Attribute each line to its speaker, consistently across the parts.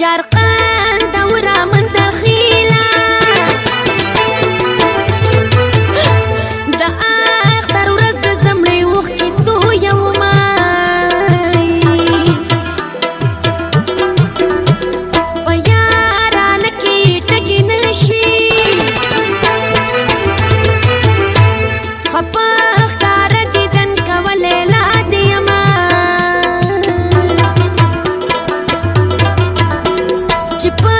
Speaker 1: Fajar Je peux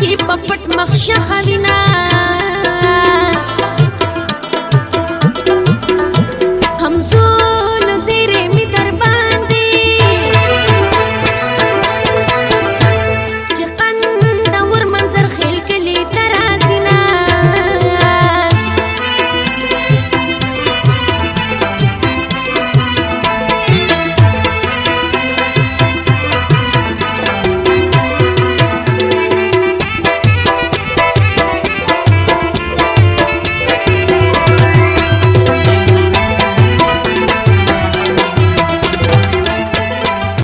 Speaker 1: کې پپټ مخشه خلینا